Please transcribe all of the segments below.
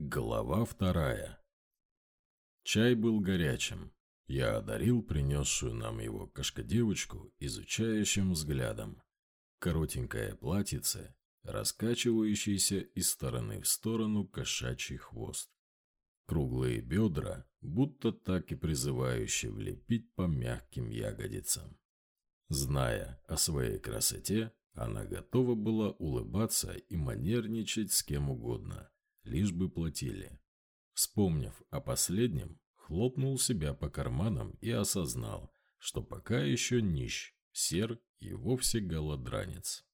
Глава вторая. Чай был горячим. Я одарил принесшую нам его кошка-девочку изучающим взглядом. Коротенькое платьице, раскачивающийся из стороны в сторону кошачий хвост. Круглые бедра, будто так и призывающие влепить по мягким ягодицам. Зная о своей красоте, она готова была улыбаться и манерничать с кем угодно – лишь бы платили. Вспомнив о последнем, хлопнул себя по карманам и осознал, что пока еще нищ, сер и вовсе голодранец.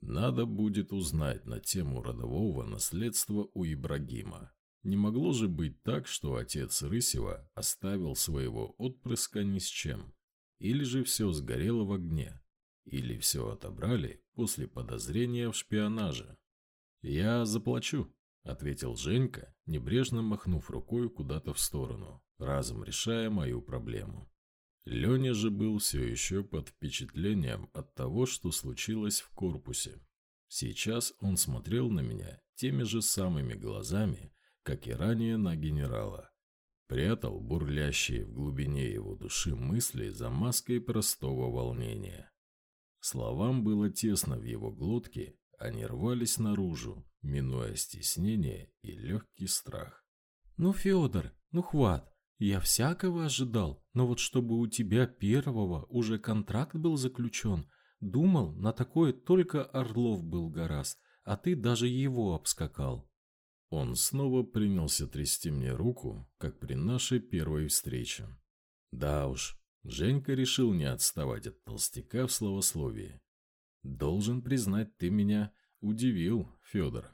Надо будет узнать на тему родового наследства у Ибрагима. Не могло же быть так, что отец Рысева оставил своего отпрыска ни с чем. Или же все сгорело в огне. Или все отобрали после подозрения в шпионаже. «Я заплачу», — ответил Женька, небрежно махнув рукой куда-то в сторону, разом решая мою проблему. Леня же был все еще под впечатлением от того, что случилось в корпусе. Сейчас он смотрел на меня теми же самыми глазами, как и ранее на генерала. Прятал бурлящие в глубине его души мысли за маской простого волнения. Словам было тесно в его глотке, они рвались наружу, минуя стеснение и легкий страх. «Ну, Федор, ну хват, я всякого ожидал, но вот чтобы у тебя первого уже контракт был заключен, думал, на такое только Орлов был гораст, а ты даже его обскакал». Он снова принялся трясти мне руку, как при нашей первой встрече. Да уж, Женька решил не отставать от толстяка в словословии. Должен признать, ты меня удивил, Федор.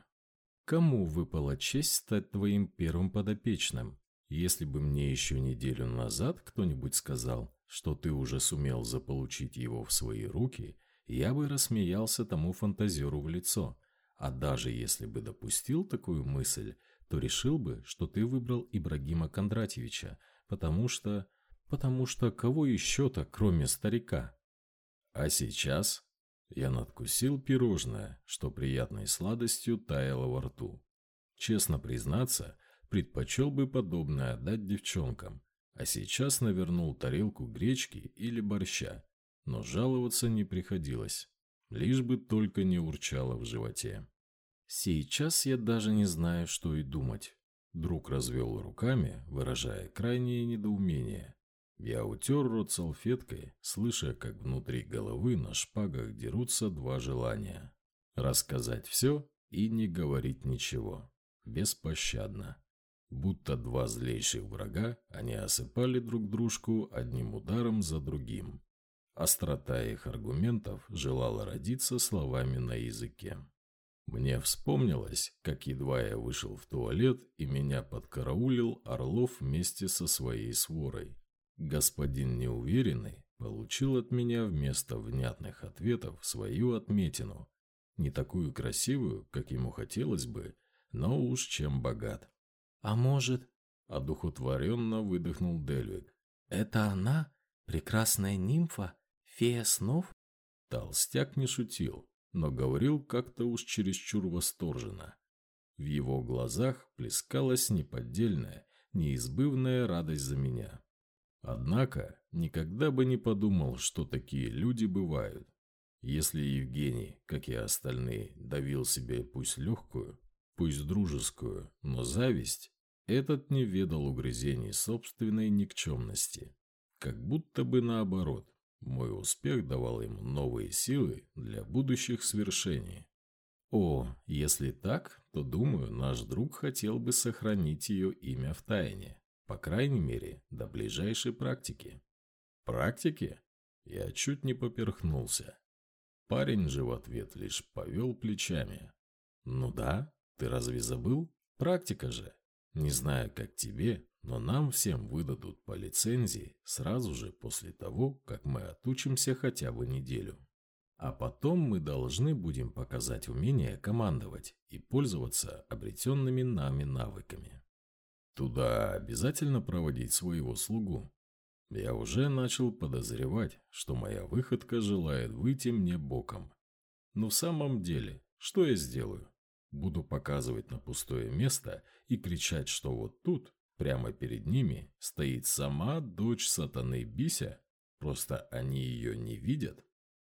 Кому выпала честь стать твоим первым подопечным? Если бы мне еще неделю назад кто-нибудь сказал, что ты уже сумел заполучить его в свои руки, я бы рассмеялся тому фантазеру в лицо. А даже если бы допустил такую мысль, то решил бы, что ты выбрал Ибрагима Кондратьевича, потому что... потому что кого еще-то, кроме старика? А сейчас я надкусил пирожное, что приятной сладостью таяло во рту. Честно признаться, предпочел бы подобное отдать девчонкам, а сейчас навернул тарелку гречки или борща, но жаловаться не приходилось, лишь бы только не урчало в животе. Сейчас я даже не знаю, что и думать. Друг развел руками, выражая крайнее недоумение. Я утер рот салфеткой, слыша, как внутри головы на шпагах дерутся два желания. Рассказать все и не говорить ничего. Беспощадно. Будто два злейших врага, они осыпали друг дружку одним ударом за другим. Острота их аргументов желала родиться словами на языке. Мне вспомнилось, как едва я вышел в туалет, и меня подкараулил Орлов вместе со своей сворой. Господин неуверенный получил от меня вместо внятных ответов свою отметину, не такую красивую, как ему хотелось бы, но уж чем богат. «А может...» — одухотворенно выдохнул Дельвик. «Это она? Прекрасная нимфа? Фея снов?» Толстяк не шутил, но говорил как-то уж чересчур восторженно. В его глазах плескалась неподдельная, неизбывная радость за меня. Однако никогда бы не подумал, что такие люди бывают. Если Евгений, как и остальные, давил себе пусть легкую, пусть дружескую, но зависть, этот не ведал угрызений собственной никчемности. Как будто бы наоборот, мой успех давал ему новые силы для будущих свершений. О, если так, то, думаю, наш друг хотел бы сохранить ее имя в тайне. По крайней мере, до ближайшей практики. Практики? Я чуть не поперхнулся. Парень же в ответ лишь повел плечами. Ну да, ты разве забыл? Практика же. Не знаю, как тебе, но нам всем выдадут по лицензии сразу же после того, как мы отучимся хотя бы неделю. А потом мы должны будем показать умение командовать и пользоваться обретенными нами навыками. Туда обязательно проводить своего слугу. Я уже начал подозревать, что моя выходка желает выйти мне боком. Но в самом деле, что я сделаю? Буду показывать на пустое место и кричать, что вот тут, прямо перед ними, стоит сама дочь сатаны Бися, просто они ее не видят.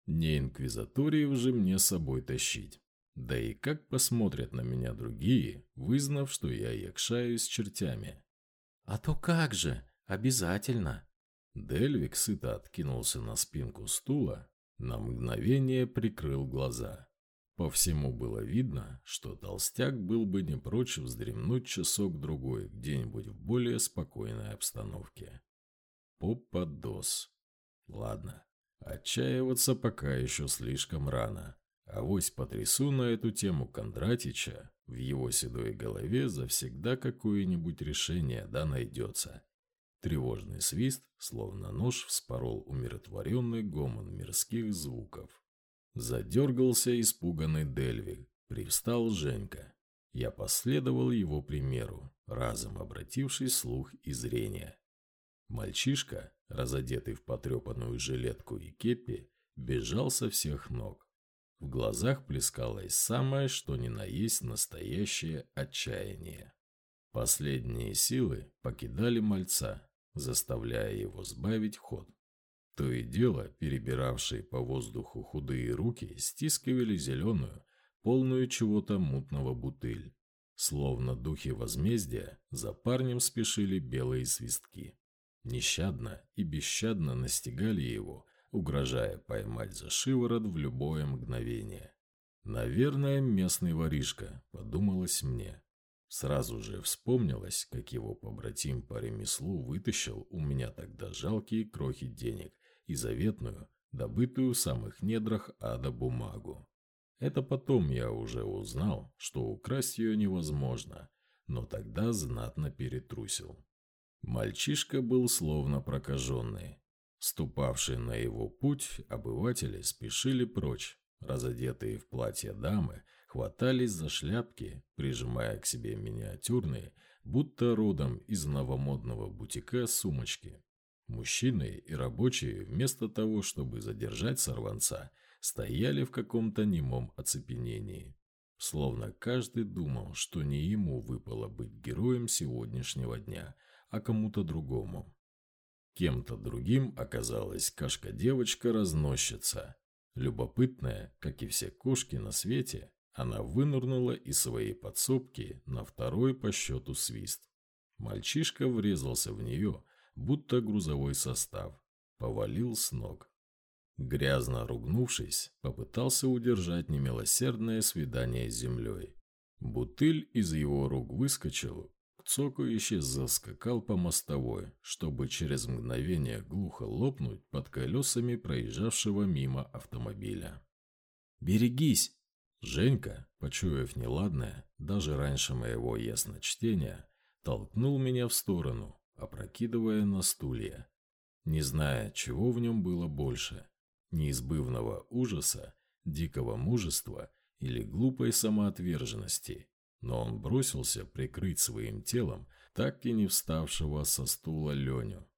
Не инквизаториев же мне с собой тащить. Да и как посмотрят на меня другие, вызнав, что я якшаюсь с чертями. «А то как же! Обязательно!» Дельвик сыто откинулся на спинку стула, на мгновение прикрыл глаза. По всему было видно, что толстяк был бы не прочь вздремнуть часок-другой где-нибудь в более спокойной обстановке. Попадос. Ладно, отчаиваться пока еще слишком рано. Авось потрясу на эту тему Кондратича, в его седой голове завсегда какое-нибудь решение да найдется. Тревожный свист, словно нож, вспорол умиротворенный гомон мирских звуков. Задергался испуганный Дельвиг. Привстал Женька. Я последовал его примеру, разом обративший слух и зрение. Мальчишка, разодетый в потрепанную жилетку и кепи, бежал со всех ног. В глазах плескалось самое, что ни на есть настоящее отчаяние. Последние силы покидали мальца, заставляя его сбавить ход. То и дело, перебиравшие по воздуху худые руки стискивали зеленую, полную чего-то мутного бутыль. Словно духи возмездия, за парнем спешили белые свистки. Нещадно и бесщадно настигали его, угрожая поймать за шиворот в любое мгновение. «Наверное, местный воришка», — подумалось мне. Сразу же вспомнилось, как его побратим по ремеслу вытащил у меня тогда жалкие крохи денег и заветную, добытую в самых недрах ада бумагу. Это потом я уже узнал, что украсть ее невозможно, но тогда знатно перетрусил. Мальчишка был словно прокаженный. Ступавшие на его путь обыватели спешили прочь. Разодетые в платье дамы хватались за шляпки, прижимая к себе миниатюрные, будто родом из новомодного бутика сумочки. Мужчины и рабочие, вместо того, чтобы задержать сорванца, стояли в каком-то немом оцепенении. Словно каждый думал, что не ему выпало быть героем сегодняшнего дня, а кому-то другому. Кем-то другим оказалась кашка-девочка-разносчица. Любопытная, как и все кошки на свете, она вынырнула из своей подсобки на второй по счету свист. Мальчишка врезался в нее, будто грузовой состав, повалил с ног. Грязно ругнувшись, попытался удержать немилосердное свидание с землей. Бутыль из его рук выскочил, цокающе заскакал по мостовой, чтобы через мгновение глухо лопнуть под колесами проезжавшего мимо автомобиля. «Берегись!» Женька, почуяв неладное, даже раньше моего ясночтения, толкнул меня в сторону, опрокидывая на стулья, не зная, чего в нем было больше – неизбывного ужаса, дикого мужества или глупой самоотверженности. Но он бросился прикрыть своим телом так и не вставшего со стула Леню.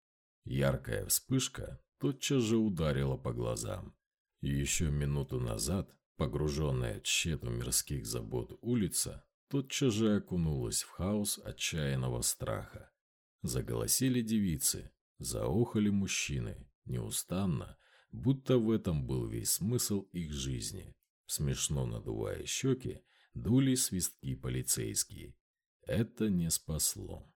Яркая вспышка тотчас же ударила по глазам. И еще минуту назад, погруженная в тщету мирских забот улица, тотчас же окунулась в хаос отчаянного страха. Заголосили девицы, заохали мужчины, неустанно, будто в этом был весь смысл их жизни. Смешно надувая щеки, дули свистки полицейские. Это не спасло.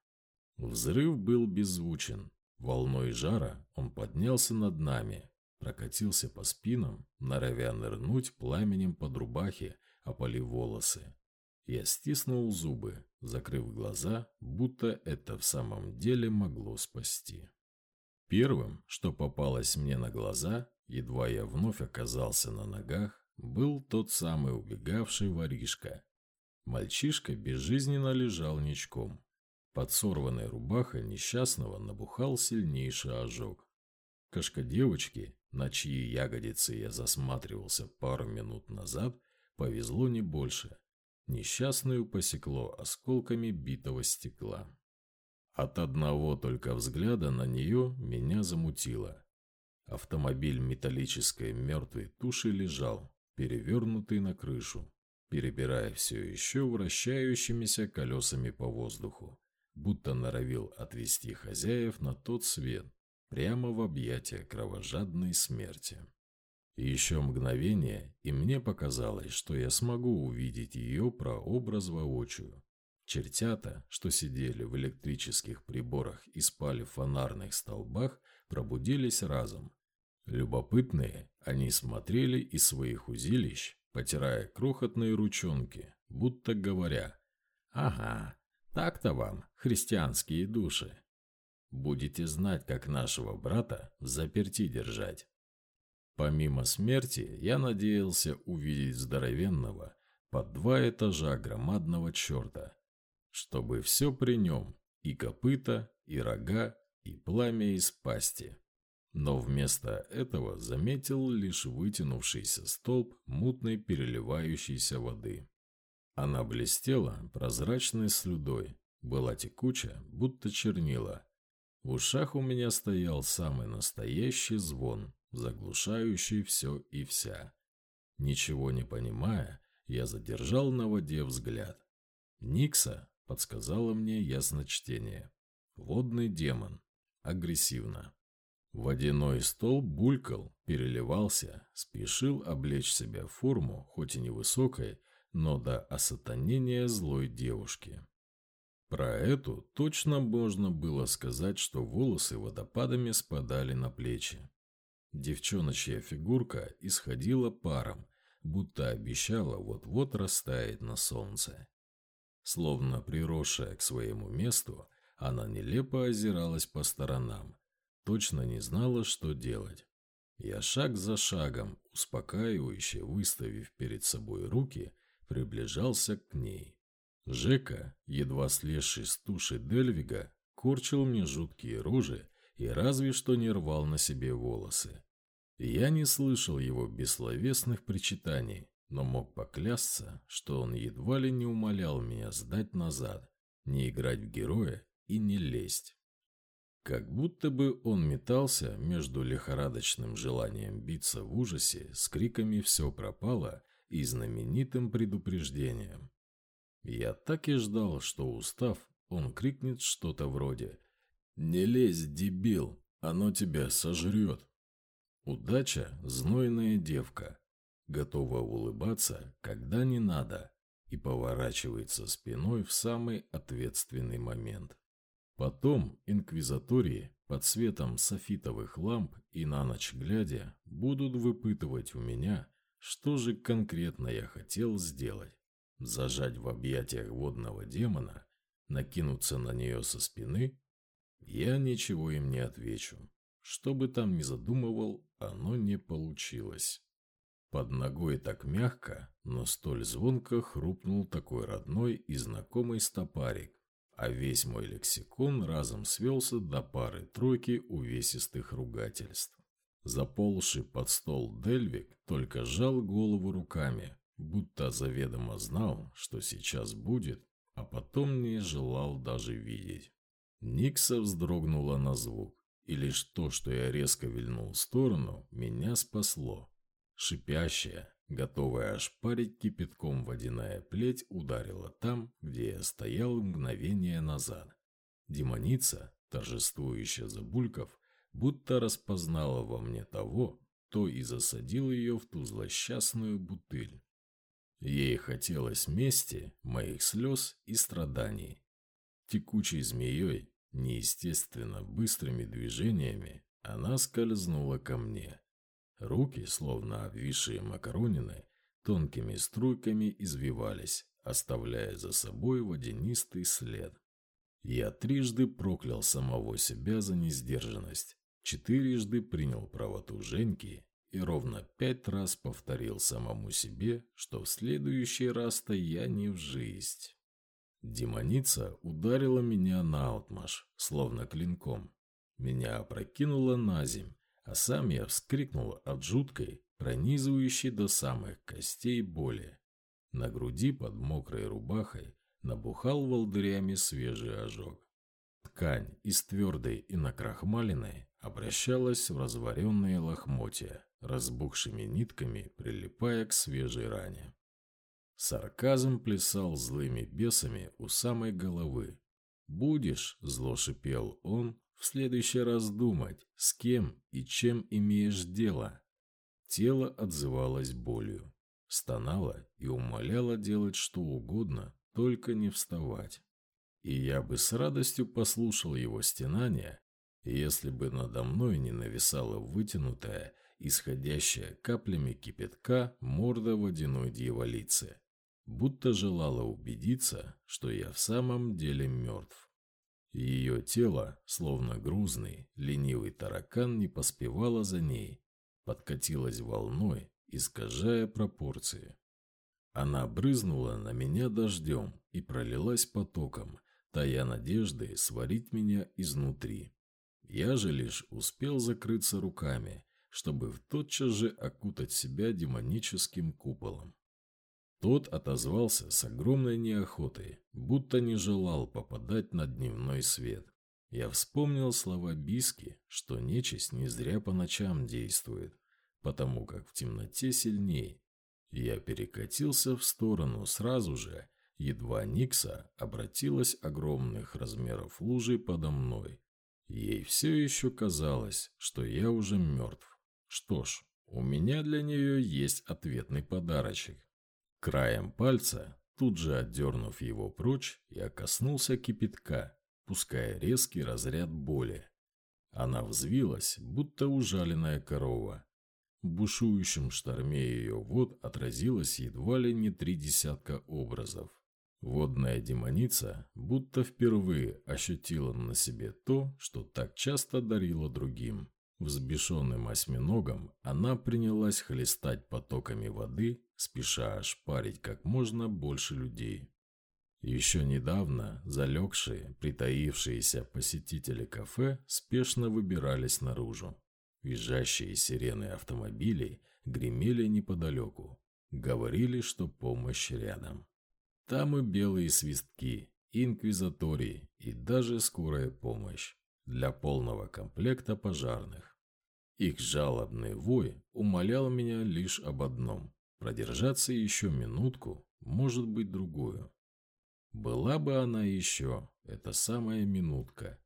Взрыв был беззвучен. Волной жара он поднялся над нами, прокатился по спинам, норовя нырнуть пламенем под рубахи, опалив волосы. Я стиснул зубы, закрыв глаза, будто это в самом деле могло спасти. Первым, что попалось мне на глаза, едва я вновь оказался на ногах, был тот самый убегавший воришка. Мальчишка безжизненно лежал ничком. Под сорванной рубахой несчастного набухал сильнейший ожог. Кошка девочки, на чьи ягодицы я засматривался пару минут назад, повезло не больше. Несчастную посекло осколками битого стекла. От одного только взгляда на нее меня замутило. Автомобиль металлической мертвой туши лежал, перевернутый на крышу. перебирая все еще вращающимися колесами по воздуху, будто норовил отвести хозяев на тот свет, прямо в объятия кровожадной смерти. Еще мгновение, и мне показалось, что я смогу увидеть ее прообраз воочию. Чертята, что сидели в электрических приборах и спали в фонарных столбах, пробудились разом. Любопытные, они смотрели из своих узилищ, потирая крохотные ручонки, будто говоря «Ага, так-то вам, христианские души». Будете знать, как нашего брата в заперти держать. Помимо смерти, я надеялся увидеть здоровенного, под два этажа громадного черта, чтобы все при нем, и копыта, и рога, и пламя из пасти. Но вместо этого заметил лишь вытянувшийся столб мутной переливающейся воды. Она блестела прозрачной слюдой, была текуча, будто чернила, в ушах у меня стоял самый настоящий звон, заглушающий все и вся. Ничего не понимая, я задержал на воде взгляд. Никса подсказала мне ясночтение. Водный демон. Агрессивно. Водяной стол булькал, переливался, спешил облечь себя в форму, хоть и невысокой, но до осатанения злой девушки. Про эту точно можно было сказать, что волосы водопадами спадали на плечи. Девчоночья фигурка исходила паром, будто обещала вот-вот растаять на солнце. Словно приросшая к своему месту, она нелепо озиралась по сторонам, точно не знала, что делать. Я шаг за шагом, успокаивающе выставив перед собой руки, приближался к ней. Жека, едва слезший с туши Дельвига, корчил мне жуткие рожи и разве что не рвал на себе волосы. Я не слышал его бессловесных причитаний, но мог поклясться, что он едва ли не умолял меня сдать назад, не играть в героя и не лезть. Как будто бы он метался между лихорадочным желанием биться в ужасе с криками «все пропало» и знаменитым предупреждением я так и ждал, что устав, он крикнет что-то вроде «Не лезь, дебил, оно тебя сожрет». Удача – знойная девка, готова улыбаться, когда не надо, и поворачивается спиной в самый ответственный момент. Потом инквизатории под светом софитовых ламп и на ночь глядя будут выпытывать у меня, что же конкретно я хотел сделать зажать в объятиях водного демона, накинуться на нее со спины, я ничего им не отвечу. Что бы там ни задумывал, оно не получилось. Под ногой так мягко, но столь звонко хрупнул такой родной и знакомый стопарик, а весь мой лексикон разом свелся до пары-тройки увесистых ругательств. Заползший под стол Дельвик только сжал голову руками, будто заведомо знал, что сейчас будет, а потом не желал даже видеть. Никса вздрогнула на звук, и лишь то, что я резко вильнул в сторону, меня спасло. Шипящая, готовая ошпарить кипятком водяная плеть ударила там, где я стоял мгновение назад. Демоница, торжествующая забульков, будто распознала во мне того, кто и засадил ее в ту злосчастную бутыль. Ей хотелось мести, моих слез и страданий. Текучей змеей, неестественно быстрыми движениями, она скользнула ко мне. Руки, словно обвисшие макаронины, тонкими струйками извивались, оставляя за собой водянистый след. Я трижды проклял самого себя за несдержанность, четырежды принял правоту Женьки и ровно пять раз повторил самому себе, что в следующий раз-то я не в жизнь. Демоница ударила меня наотмашь, словно клинком. Меня опрокинуло на земь, а сам я вскрикнул от жуткой, пронизывающей до самых костей боли. На груди под мокрой рубахой набухал волдырями свежий ожог. Ткань из твердой и накрахмаленной обращалась в разваренные лохмотья, разбухшими нитками прилипая к свежей ране. Сарказм плясал злыми бесами у самой головы. «Будешь», — зло шипел он, — «в следующий раз думать, с кем и чем имеешь дело». Тело отзывалось болью, стонало и умоляло делать что угодно, только не вставать. И я бы с радостью послушал его стенания, если бы надо мной не нависала вытянутая, исходящая каплями кипятка морда водяной дьяволицы, будто желала убедиться, что я в самом деле мертв. Ее тело, словно грузный, ленивый таракан, не поспевало за ней, подкатилось волной, искажая пропорции. Она брызнула на меня дождем и пролилась потоком, тая надежды сварить меня изнутри. Я же лишь успел закрыться руками, чтобы в тотчас же окутать себя демоническим куполом. Тот отозвался с огромной неохотой, будто не желал попадать на дневной свет. Я вспомнил слова Биски, что нечисть не зря по ночам действует, потому как в темноте сильней. Я перекатился в сторону сразу же, едва Никса обратилась огромных размеров лужей подо мной. Ей все еще казалось, что я уже мертв. Что ж, у меня для нее есть ответный подарочек. Краем пальца, тут же отдернув его прочь, я коснулся кипятка, пуская резкий разряд боли. Она взвилась, будто ужаленная корова. В бушующем шторме ее вод отразилось едва ли не три десятка образов. Водная демоница будто впервые ощутила на себе то, что так часто дарила другим. Взбешенным осьминогом она принялась хлестать потоками воды, спеша ошпарить как можно больше людей. Еще недавно залегшие, притаившиеся посетители кафе спешно выбирались наружу. Визжащие сирены автомобилей гремели неподалеку. Говорили, что помощь рядом. Там и белые свистки, инквизатории и даже скорая помощь для полного комплекта пожарных. Их жалобный вой умолял меня лишь об одном – продержаться еще минутку, может быть, другую. Была бы она еще, эта самая минутка.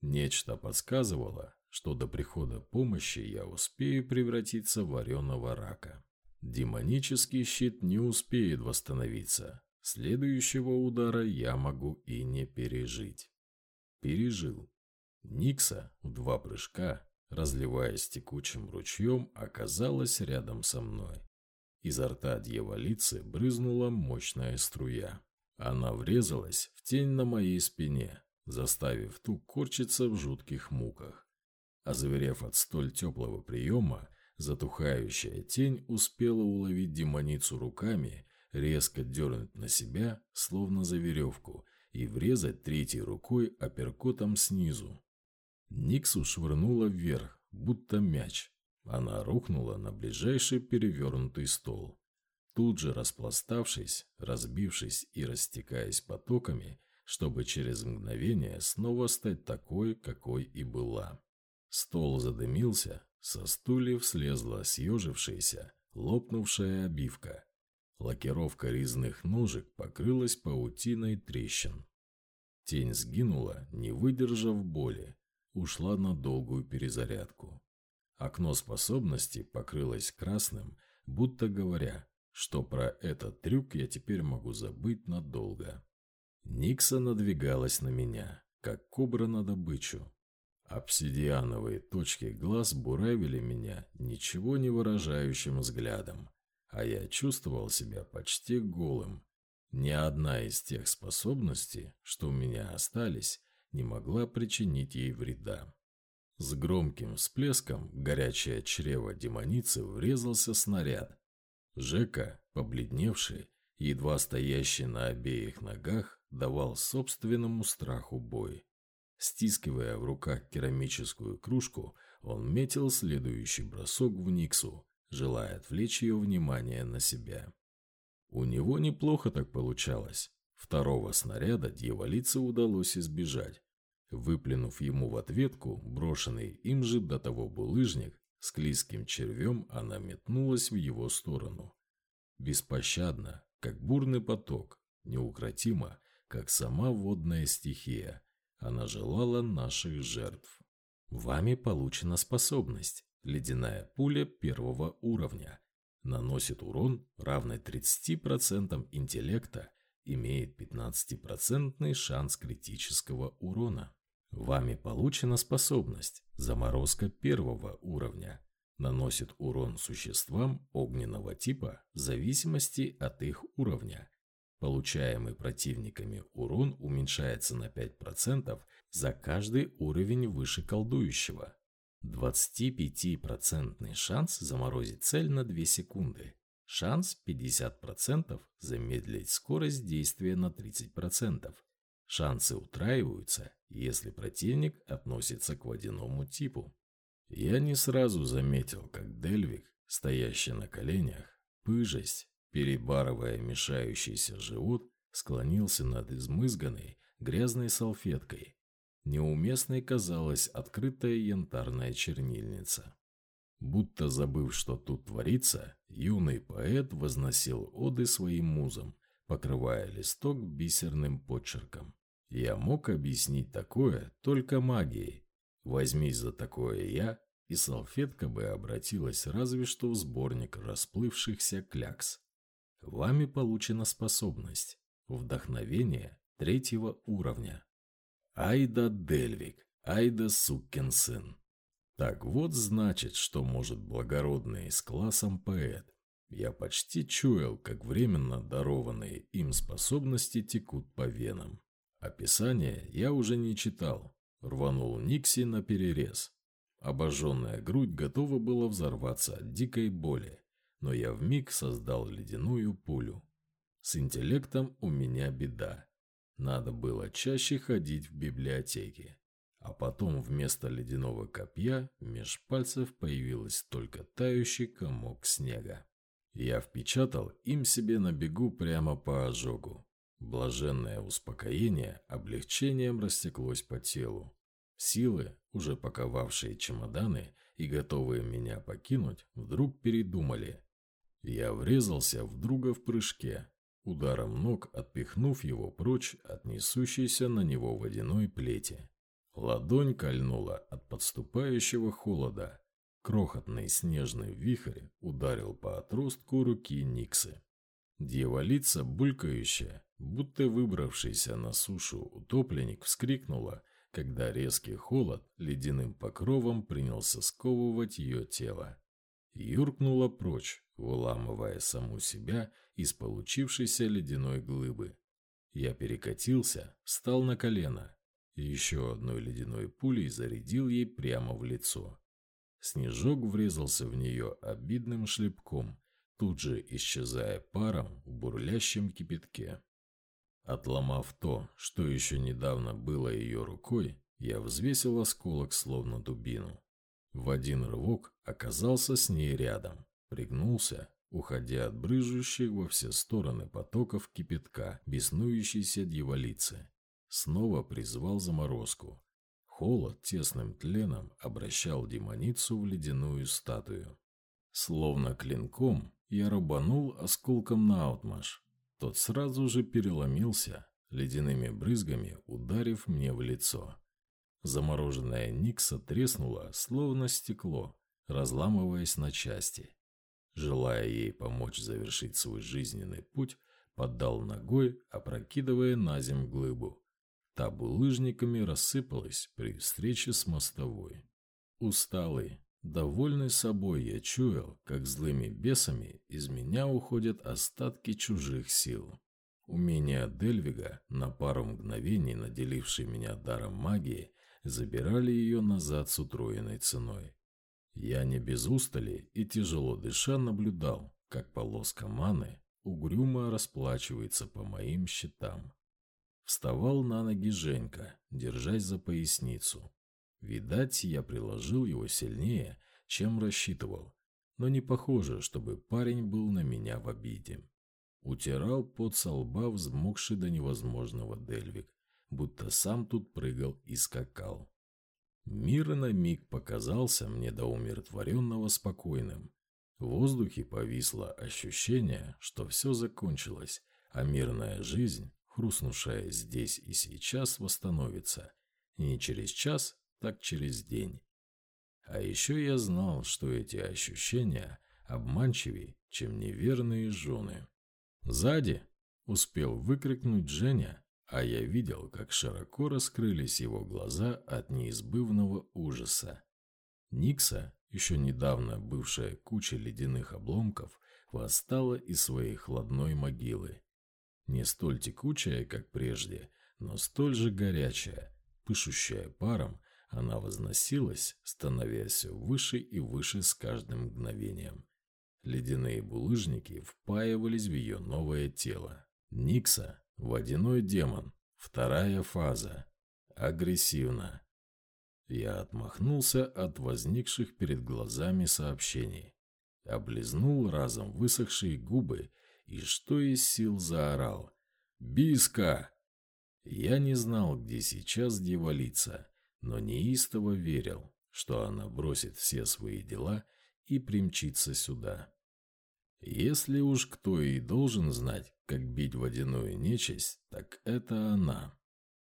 Нечто подсказывало, что до прихода помощи я успею превратиться в вареного рака. Демонический щит не успеет восстановиться, Следующего удара я могу и не пережить. Пережил. Никса в два прыжка, разливаясь текучим ручьем, оказалась рядом со мной. Изо рта дьяволицы брызнула мощная струя. Она врезалась в тень на моей спине, заставив ту корчиться в жутких муках. Озверев от столь теплого приема, затухающая тень успела уловить демоницу руками резко дернуть на себя, словно за веревку, и врезать третьей рукой апперкотом снизу. Никсу швырнула вверх, будто мяч. Она рухнула на ближайший перевернутый стол. Тут же распластавшись, разбившись и растекаясь потоками, чтобы через мгновение снова стать такой, какой и была. Стол задымился, со стульев слезла съежившаяся, лопнувшая обивка. Лакировка резных ножек покрылась паутиной трещин. Тень сгинула, не выдержав боли, ушла на долгую перезарядку. Окно способности покрылось красным, будто говоря, что про этот трюк я теперь могу забыть надолго. Никса надвигалась на меня, как кобра на добычу. Обсидиановые точки глаз буравили меня ничего не выражающим взглядом, а я чувствовал себя почти голым. Ни одна из тех способностей, что у меня остались, не могла причинить ей вреда. С громким всплеском горячее чрево демоницы врезался снаряд. Жека, побледневший, едва стоящий на обеих ногах, давал собственному страху бой. Стискивая в руках керамическую кружку, он метил следующий бросок в Никсу, желая отвлечь ее внимание на себя. У него неплохо так получалось. Второго снаряда дьяволице удалось избежать. Выплюнув ему в ответку брошенный им же до того булыжник, с клизким червем она метнулась в его сторону. Беспощадно, как бурный поток, неукротимо, как сама водная стихия. Она желала наших жертв. Вами получена способность «Ледяная пуля первого уровня». Наносит урон, равный 30% интеллекта, имеет 15% шанс критического урона. Вами получена способность «Заморозка первого уровня». Наносит урон существам огненного типа в зависимости от их уровня. Получаемый противниками урон уменьшается на 5% за каждый уровень выше колдующего. 25% шанс заморозить цель на 2 секунды. Шанс 50% замедлить скорость действия на 30%. Шансы утраиваются, если противник относится к водяному типу. Я не сразу заметил, как Дельвик, стоящий на коленях, пыжесть, перебарывая мешающийся живот, склонился над измызганной грязной салфеткой. Неуместной казалась открытая янтарная чернильница. Будто забыв, что тут творится, юный поэт возносил оды своим музам, покрывая листок бисерным почерком. Я мог объяснить такое только магией. Возьмись за такое я, и салфетка бы обратилась разве что в сборник расплывшихся клякс. Вами получена способность вдохновение третьего уровня. Айда Дельвик, Айда сукин. Так вот значит, что может благородный с классом поэт. Я почти чуял, как временно дарованные им способности текут по венам. Описание я уже не читал. Рванул Никси на перерез. Обожженная грудь готова была взорваться от дикой боли, но я вмиг создал ледяную пулю. С интеллектом у меня беда. Надо было чаще ходить в библиотеки. А потом вместо ледяного копья меж пальцев появился только тающий комок снега. Я впечатал им себе на бегу прямо по ожогу. Блаженное успокоение облегчением растеклось по телу. Силы, уже паковавшие чемоданы и готовые меня покинуть, вдруг передумали. Я врезался в друга в прыжке, ударом ног отпихнув его прочь от несущейся на него водяной плети. Ладонь кольнула от подступающего холода. Крохотный снежный вихрь ударил по отростку руки Никсы. Дьяволица, булькающая, будто выбравшийся на сушу утопленник, вскрикнула, когда резкий холод ледяным покровом принялся сковывать ее тело. Юркнула прочь, выламывая саму себя из получившейся ледяной глыбы. Я перекатился, встал на колено. И еще одной ледяной пулей зарядил ей прямо в лицо. Снежок врезался в нее обидным шлепком, тут же исчезая паром в бурлящем кипятке. Отломав то, что еще недавно было ее рукой, я взвесил осколок словно дубину. В один рывок оказался с ней рядом, пригнулся, уходя от брыжущих во все стороны потоков кипятка беснующейся дьяволицы. Снова призвал заморозку. Холод тесным тленом обращал демоницу в ледяную статую. Словно клинком я рубанул осколком наотмашь. Тот сразу же переломился, ледяными брызгами ударив мне в лицо. Замороженная Никса треснула, словно стекло, разламываясь на части. Желая ей помочь завершить свой жизненный путь, поддал ногой, опрокидывая на земь глыбу. Та булыжниками рассыпалась при встрече с мостовой. Усталый, Довольный собой я чуял, как злыми бесами из меня уходят остатки чужих сил. Умения Дельвига, на пару мгновений наделившие меня даром магии, забирали ее назад с утроенной ценой. Я не без устали и тяжело дыша наблюдал, как полоска маны угрюмо расплачивается по моим счетам. Вставал на ноги Женька, держась за поясницу. Видать, я приложил его сильнее, чем рассчитывал, но не похоже, чтобы парень был на меня в обиде. Утирал под лба взмокший до невозможного Дельвик, будто сам тут прыгал и скакал. Мир на миг показался мне до умиротворенного спокойным. В воздухе повисло ощущение, что все закончилось, а мирная жизнь, хрустнувшая здесь и сейчас, восстановится. не через час, так через день. А еще я знал, что эти ощущения обманчивее, чем неверные жены. «Сзади!» – успел выкрикнуть Женя, а я видел, как широко раскрылись его глаза от неизбывного ужаса. Никса, еще недавно бывшая куча ледяных обломков, восстала из своей хладной могилы. Не столь текучая, как прежде, но столь же горячая, пышущая паром, она возносилась, становясь выше и выше с каждым мгновением. Ледяные булыжники впаивались в ее новое тело. Никса – водяной демон, вторая фаза. Агрессивно. Я отмахнулся от возникших перед глазами сообщений. Облизнул разом высохшие губы и что из сил заорал. «Биска!» Я не знал, где сейчас дьяволица, но неистово верил, что она бросит все свои дела и примчится сюда. Если уж кто и должен знать, как бить водяную нечисть, так это она.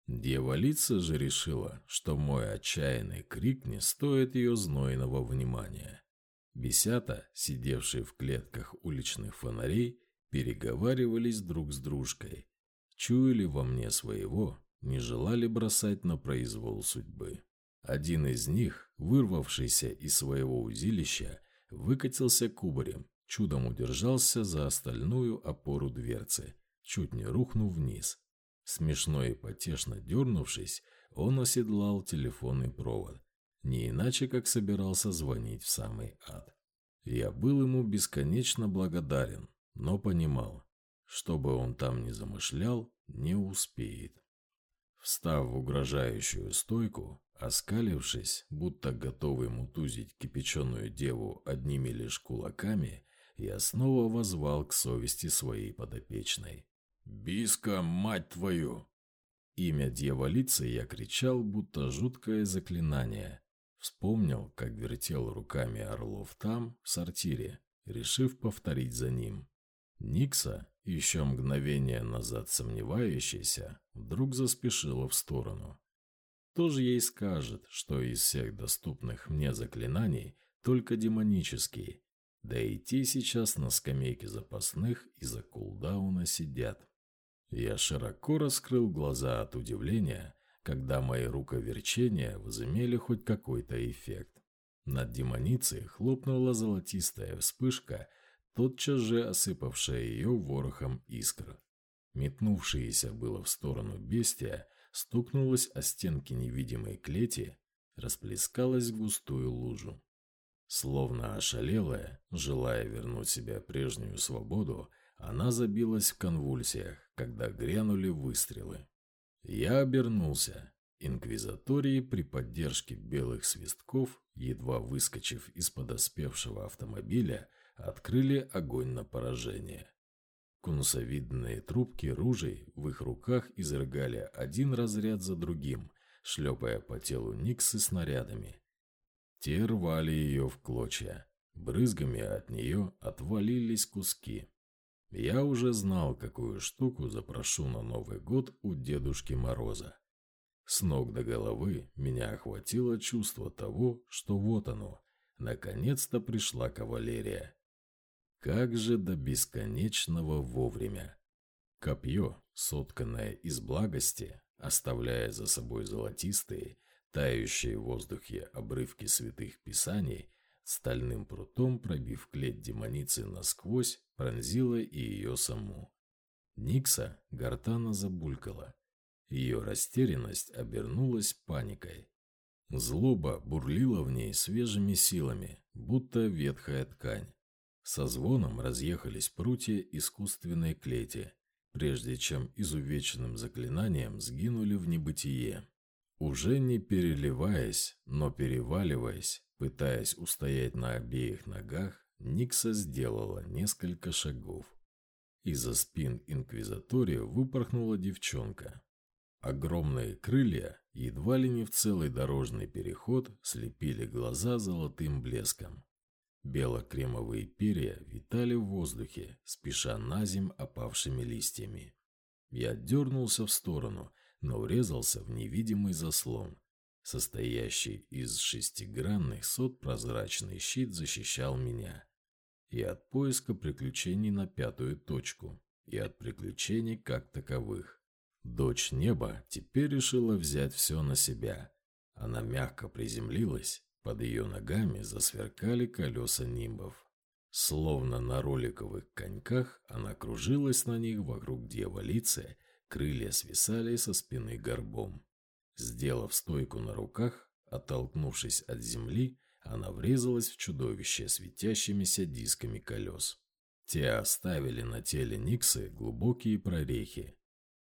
Дьяволица же решила, что мой отчаянный крик не стоит ее знойного внимания. Бесята, сидевшие в клетках уличных фонарей, переговаривались друг с дружкой. Чуяли во мне своего, не желали бросать на произвол судьбы. Один из них, вырвавшийся из своего узилища, выкатился кубарем, чудом удержался за остальную опору дверцы, чуть не рухнув вниз. Смешно и потешно дернувшись, он оседлал телефонный провод, не иначе как собирался звонить в самый ад. Я был ему бесконечно благодарен, но понимал, что бы он там ни замышлял, не успеет. Встав в угрожающую стойку, оскалившись, будто готовый мутузить кипяченую деву одними лишь кулаками, я снова возвал к совести своей подопечной. «Биска, мать твою!» Имя дьяволицы я кричал, будто жуткое заклинание. Вспомнил, как вертел руками Орлов там, в сортире, решив повторить за ним. Никса, еще мгновение назад сомневающаяся, вдруг заспешила в сторону. Тоже ей скажет, что из всех доступных мне заклинаний только демонические, да и те сейчас на скамейке запасных из-за кулдауна сидят. Я широко раскрыл глаза от удивления, когда мои руковерчения возымели хоть какой-то эффект. Над демоницей хлопнула золотистая вспышка – тотчас же осыпавшая ее ворохом искр. Метнувшееся было в сторону бестия, стукнулось о стенки невидимой клети, расплескалась в густую лужу. Словно ошалелая, желая вернуть себе прежнюю свободу, она забилась в конвульсиях, когда грянули выстрелы. Я обернулся. Инквизатории при поддержке белых свистков, едва выскочив из подоспевшего автомобиля, открыли огонь на поражение. Конусовидные трубки ружей в их руках изрыгали один разряд за другим, шлепая по телу Никсы снарядами. Те рвали ее в клочья. Брызгами от нее отвалились куски. Я уже знал, какую штуку запрошу на Новый год у Дедушки Мороза. С ног до головы меня охватило чувство того, что вот оно, наконец-то пришла кавалерия. Как же до бесконечного вовремя. Копье, сотканное из благости, оставляя за собой золотистые, тающие в воздухе обрывки святых писаний, стальным прутом пробив клеть демоницы насквозь, пронзила и ее саму. Никса гортана забулькала. Ее растерянность обернулась паникой. Злоба бурлила в ней свежими силами, будто ветхая ткань. Со звоном разъехались прутья искусственной клети, прежде чем изувеченным заклинанием сгинули в небытие. Уже не переливаясь, но переваливаясь, пытаясь устоять на обеих ногах, Никса сделала несколько шагов. Из-за спин инквизатория выпорхнула девчонка. Огромные крылья, едва ли не в целый дорожный переход, слепили глаза золотым блеском. Бело-кремовые перья витали в воздухе, спеша на земь опавшими листьями. Я дернулся в сторону, но врезался в невидимый заслон. Состоящий из шестигранных сот прозрачный щит защищал меня. И от поиска приключений на пятую точку, и от приключений как таковых. Дочь неба теперь решила взять все на себя. Она мягко приземлилась, под ее ногами засверкали колеса нимбов. Словно на роликовых коньках она кружилась на них вокруг дьяволицы, крылья свисали со спины горбом. Сделав стойку на руках, оттолкнувшись от земли, она врезалась в чудовище светящимися дисками колес. Те оставили на теле Никсы глубокие прорехи.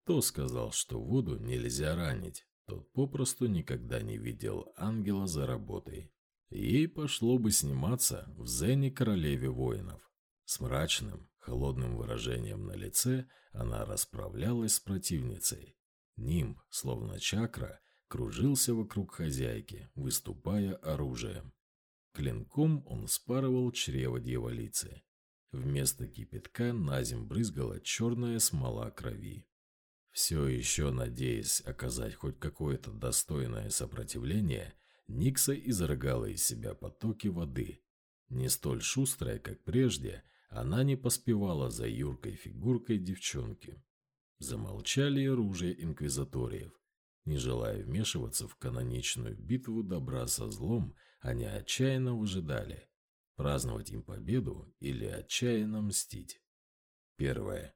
То сказал, что воду нельзя ранить, тот попросту никогда не видел ангела за работой. Ей пошло бы сниматься в Зене королеве воинов. С мрачным, холодным выражением на лице она расправлялась с противницей. Нимб, словно чакра, кружился вокруг хозяйки, выступая оружием. Клинком он спарывал чрево дьяволицы. Вместо кипятка на земь брызгала черная смола крови. Все еще надеясь оказать хоть какое-то достойное сопротивление, Никса изрыгала из себя потоки воды. Не столь шустрая, как прежде, она не поспевала за юркой фигуркой девчонки. Замолчали оружие инквизаториев. Не желая вмешиваться в каноничную битву добра со злом, они отчаянно выжидали, праздновать им победу или отчаянно мстить. Первое.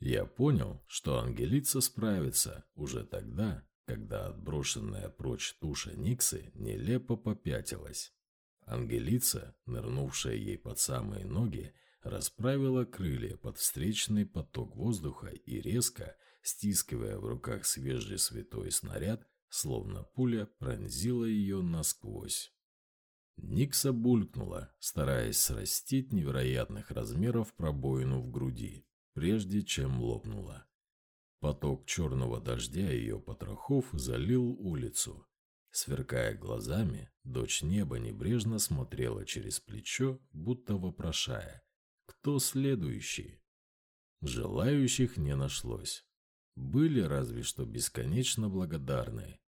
Я понял, что Ангелица справится уже тогда, когда отброшенная прочь туша Никсы нелепо попятилась. Ангелица, нырнувшая ей под самые ноги, расправила крылья под встречный поток воздуха и резко, стискивая в руках свежий святой снаряд, словно пуля пронзила ее насквозь. Никса булькнула, стараясь срастить невероятных размеров пробоину в груди прежде чем лопнула. Поток черного дождя ее потрохов залил улицу. Сверкая глазами, дочь неба небрежно смотрела через плечо, будто вопрошая, кто следующий. Желающих не нашлось. Были разве что бесконечно благодарные.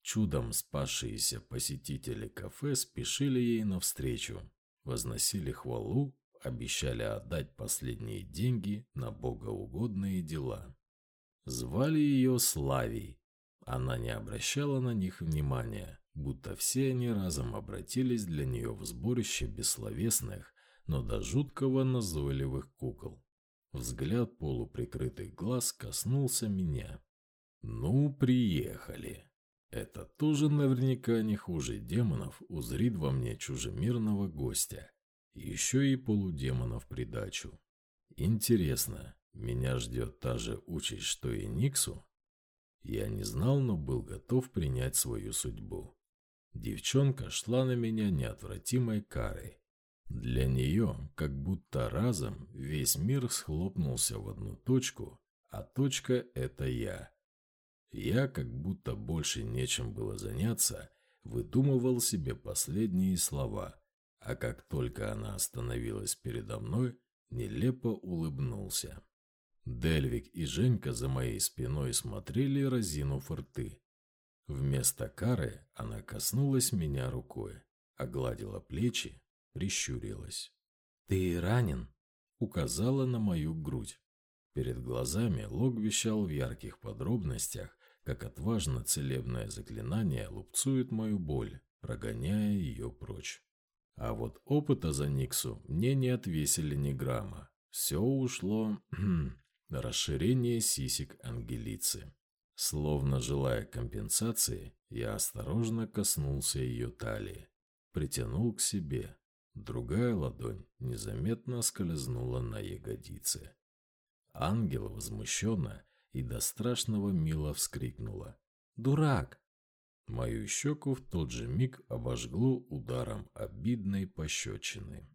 Чудом спасшиеся посетители кафе спешили ей навстречу, возносили хвалу обещали отдать последние деньги на богоугодные дела. Звали ее Славей. Она не обращала на них внимания, будто все они разом обратились для нее в сборище бессловесных, но до жуткого назойливых кукол. Взгляд полуприкрытых глаз коснулся меня. «Ну, приехали!» Это тоже наверняка не хуже демонов узрит во мне чужемирного гостя. Еще и полудемона в придачу. Интересно, меня ждет та же участь, что и Никсу? Я не знал, но был готов принять свою судьбу. Девчонка шла на меня неотвратимой карой. Для нее, как будто разом, весь мир схлопнулся в одну точку, а точка – это я. Я, как будто больше нечем было заняться, выдумывал себе последние слова – а как только она остановилась передо мной, нелепо улыбнулся. Дельвик и Женька за моей спиной смотрели, разинув рты. Вместо кары она коснулась меня рукой, огладила плечи, прищурилась. «Ты ранен?» — указала на мою грудь. Перед глазами Лог вещал в ярких подробностях, как отважно целебное заклинание лупцует мою боль, прогоняя ее прочь. А вот опыта за Никсу мне не отвесили ни грамма. Все ушло на расширение сисек Ангелицы. Словно желая компенсации, я осторожно коснулся ее талии. Притянул к себе. Другая ладонь незаметно скользнула на ягодицы. Ангел возмущенно и до страшного мило вскрикнула. «Дурак! Мою щеку в тот же миг обожгло ударом обидной пощечины.